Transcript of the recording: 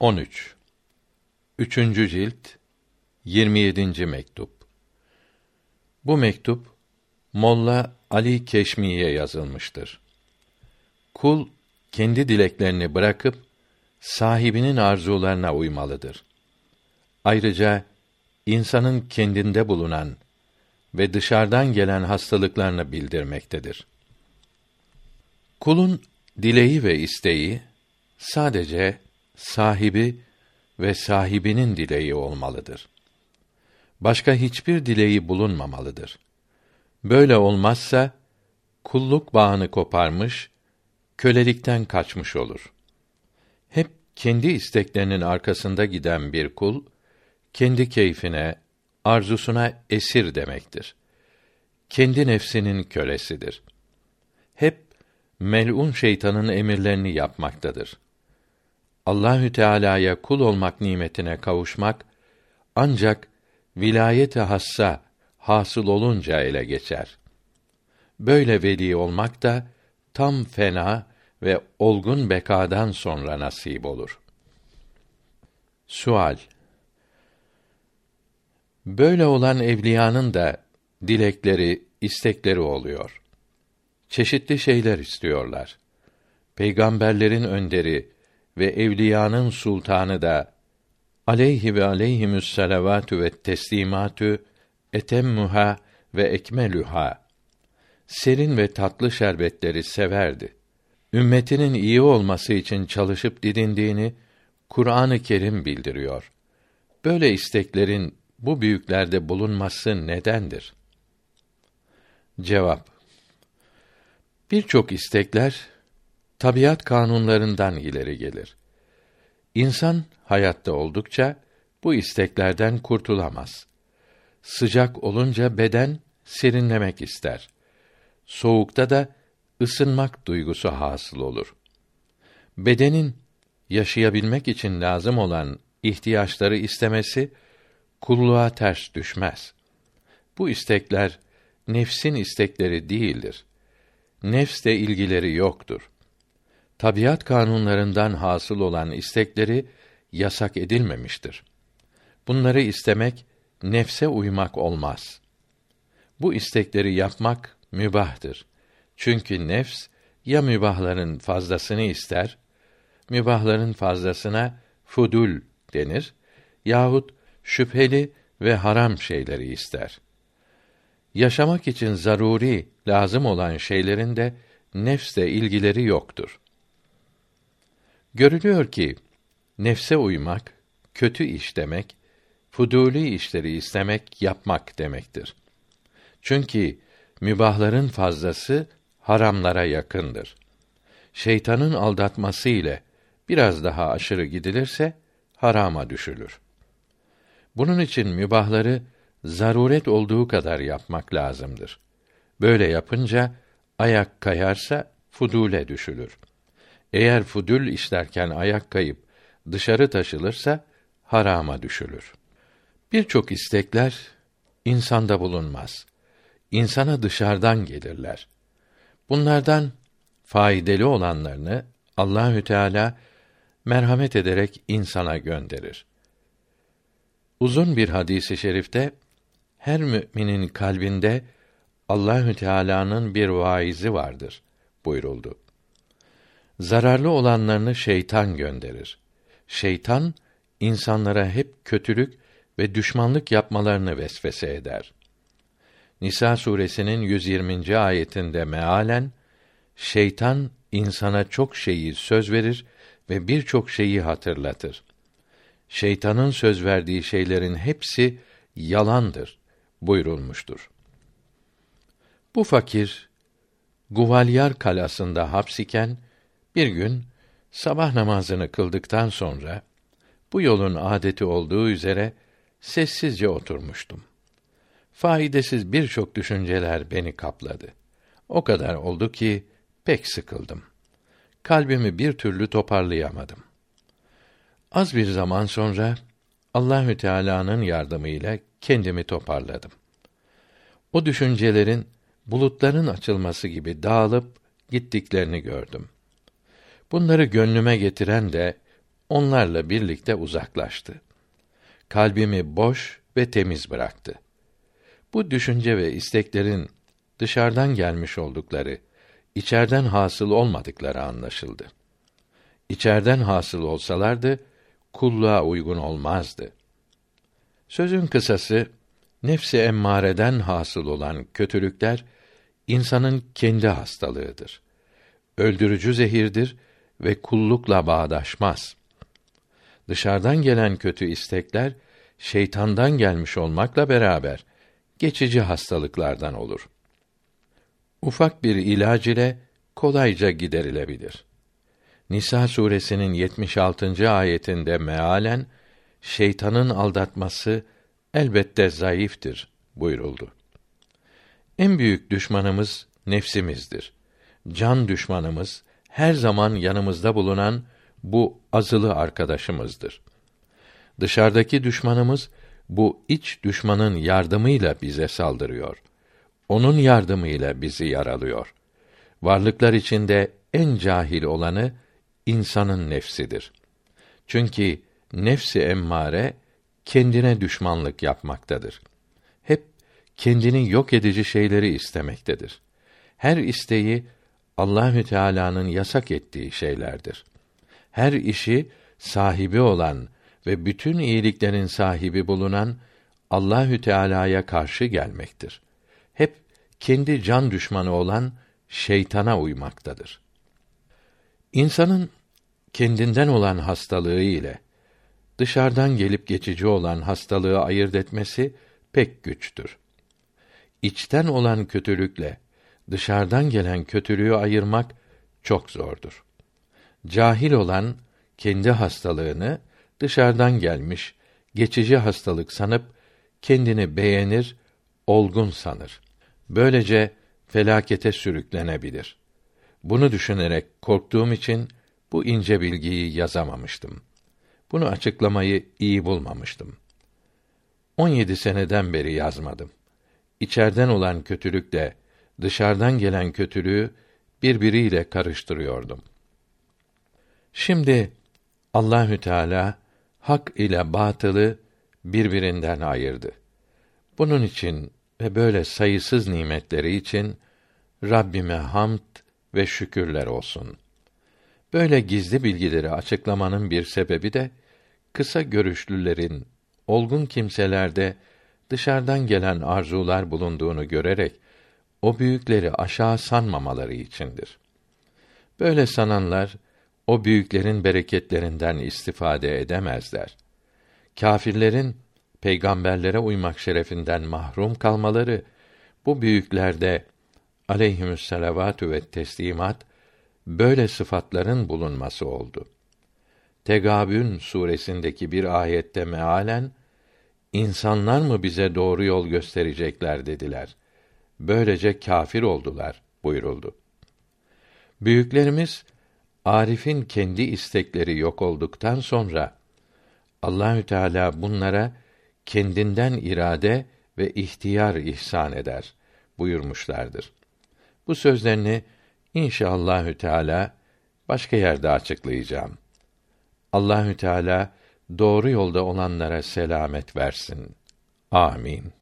13 Üçüncü cilt 27. mektup Bu mektup Molla Ali Keşmi'ye yazılmıştır. Kul kendi dileklerini bırakıp sahibinin arzularına uymalıdır. Ayrıca insanın kendinde bulunan ve dışarıdan gelen hastalıklarını bildirmektedir. Kulun dileği ve isteği sadece sahibi ve sahibinin dileği olmalıdır. Başka hiçbir dileği bulunmamalıdır. Böyle olmazsa kulluk bağını koparmış, kölelikten kaçmış olur. Hep kendi isteklerinin arkasında giden bir kul kendi keyfine, arzusuna esir demektir. Kendi nefsinin kölesidir. Hep melun şeytanın emirlerini yapmaktadır. Allahü Teala'ya kul olmak nimetine kavuşmak ancak vilayet-i hassa hasıl olunca ele geçer. Böyle veli olmak da tam fena ve olgun bekadan sonra nasip olur. Sual Böyle olan evliyanın da dilekleri, istekleri oluyor. Çeşitli şeyler istiyorlar. Peygamberlerin önderi ve evliyanın sultanı da aleyhi ve aleyhimüs salavatü ve teslimatü etemmuha ve ekmelüha serin ve tatlı şerbetleri severdi. Ümmetinin iyi olması için çalışıp didindiğini Kur'an-ı Kerim bildiriyor. Böyle isteklerin bu büyüklerde bulunması nedendir? Cevap Birçok istekler tabiat kanunlarından ileri gelir. İnsan hayatta oldukça bu isteklerden kurtulamaz. Sıcak olunca beden serinlemek ister. Soğukta da ısınmak duygusu hasıl olur. Bedenin yaşayabilmek için lazım olan ihtiyaçları istemesi kulluğa ters düşmez. Bu istekler nefsin istekleri değildir. Nefsle ilgileri yoktur. Tabiat kanunlarından hasıl olan istekleri yasak edilmemiştir. Bunları istemek nefse uymak olmaz. Bu istekleri yapmak mübahtır. Çünkü nefs ya mübahların fazlasını ister, mübahların fazlasına fudul denir yahut şüpheli ve haram şeyleri ister. Yaşamak için zaruri, lazım olan şeylerin de nefsle ilgileri yoktur. Görülüyor ki nefse uymak kötü iş demek, fuduli işleri istemek, yapmak demektir. Çünkü mübahların fazlası haramlara yakındır. Şeytanın aldatması ile biraz daha aşırı gidilirse harama düşülür. Bunun için mübahları zaruret olduğu kadar yapmak lazımdır. Böyle yapınca ayak kayarsa fudule düşülür. Eğer fudül işlerken ayak kayıp dışarı taşılırsa harama düşülür. Birçok istekler insanda bulunmaz. İnsana dışarıdan gelirler. Bunlardan faydalı olanlarını Allahü Teala merhamet ederek insana gönderir. Uzun bir hadisi şerifte her müminin kalbinde Allahü Teala'nın bir vaizi vardır buyuruldu. Zararlı olanlarını şeytan gönderir. Şeytan insanlara hep kötülük ve düşmanlık yapmalarını vesvese eder. Nisa suresinin 120. ayetinde mealen şeytan insana çok şeyi söz verir ve birçok şeyi hatırlatır. Şeytanın söz verdiği şeylerin hepsi yalandır buyurulmuştur. Bu fakir Guvalyar kalasında hapsiken bir gün sabah namazını kıldıktan sonra bu yolun adeti olduğu üzere sessizce oturmuştum. Faydasız birçok düşünceler beni kapladı. O kadar oldu ki pek sıkıldım. Kalbimi bir türlü toparlayamadım. Az bir zaman sonra Allahü Teala'nın yardımıyla kendimi toparladım. O düşüncelerin bulutların açılması gibi dağılıp gittiklerini gördüm. Bunları gönlüme getiren de onlarla birlikte uzaklaştı. Kalbimi boş ve temiz bıraktı. Bu düşünce ve isteklerin dışarıdan gelmiş oldukları, içerden hasıl olmadıkları anlaşıldı. İçerden hasıl olsalardı kulluğa uygun olmazdı. Sözün kısası nefsi emmareden hasıl olan kötülükler insanın kendi hastalığıdır. Öldürücü zehirdir ve kullukla bağdaşmaz. Dışarıdan gelen kötü istekler şeytandan gelmiş olmakla beraber geçici hastalıklardan olur. Ufak bir ilaç ile kolayca giderilebilir. Nisa suresinin 76. ayetinde mealen şeytanın aldatması elbette zayıftır buyuruldu. En büyük düşmanımız nefsimizdir. Can düşmanımız her zaman yanımızda bulunan bu azılı arkadaşımızdır. Dışarıdaki düşmanımız bu iç düşmanın yardımıyla bize saldırıyor. Onun yardımıyla bizi yaralıyor. Varlıklar içinde en cahil olanı insanın nefsidir. Çünkü nefsi emmare kendine düşmanlık yapmaktadır. Hep kendini yok edici şeyleri istemektedir. Her isteği Allahü Teala'nın yasak ettiği şeylerdir. Her işi sahibi olan ve bütün iyiliklerin sahibi bulunan Allahü Teala'ya karşı gelmektir. Hep kendi can düşmanı olan şeytana uymaktadır. İnsanın kendinden olan hastalığı ile dışarıdan gelip geçici olan hastalığı ayırt etmesi pek güçtür. İçten olan kötülükle dışarıdan gelen kötülüğü ayırmak çok zordur. Cahil olan kendi hastalığını dışarıdan gelmiş geçici hastalık sanıp kendini beğenir, olgun sanır. Böylece felakete sürüklenebilir. Bunu düşünerek korktuğum için bu ince bilgiyi yazamamıştım. Bunu açıklamayı iyi bulmamıştım. 17 seneden beri yazmadım. İçerden olan kötülükle dışarıdan gelen kötülüğü birbiriyle karıştırıyordum. Şimdi Allahü Teala hak ile batılı birbirinden ayırdı. Bunun için ve böyle sayısız nimetleri için Rabbime hamd ve şükürler olsun. Böyle gizli bilgileri açıklamanın bir sebebi de kısa görüşlülerin olgun kimselerde dışarıdan gelen arzular bulunduğunu görerek o büyükleri aşağı sanmamaları içindir. Böyle sananlar o büyüklerin bereketlerinden istifade edemezler. Kâfirlerin peygamberlere uymak şerefinden mahrum kalmaları bu büyüklerde aleyhimüsselavatü ve teslimat böyle sıfatların bulunması oldu. Tegabün suresindeki bir ayette mealen insanlar mı bize doğru yol gösterecekler dediler. Böylece kâfir oldular buyuruldu. Büyüklerimiz Arif'in kendi istekleri yok olduktan sonra Allahü Teala bunlara kendinden irade ve ihtiyar ihsan eder buyurmuşlardır. Bu sözlerini inşallahü teala başka yerde açıklayacağım. Allahü Teala doğru yolda olanlara selamet versin. Amin.